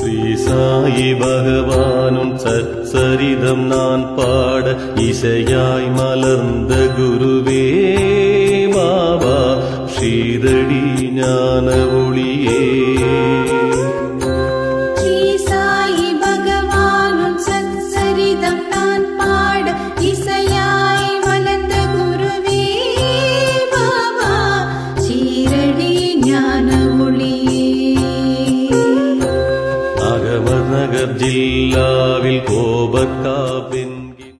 ஸ்ரீ சாயி பகவானும் சச்சரிதம் நான் பாட இசையாய் மலர்ந்த குருவே மாவா ஸ்ரீதடி ஞான ஒளியே നഗർ ജില്ലാവിൽ കോപക്കാപ്പിൻ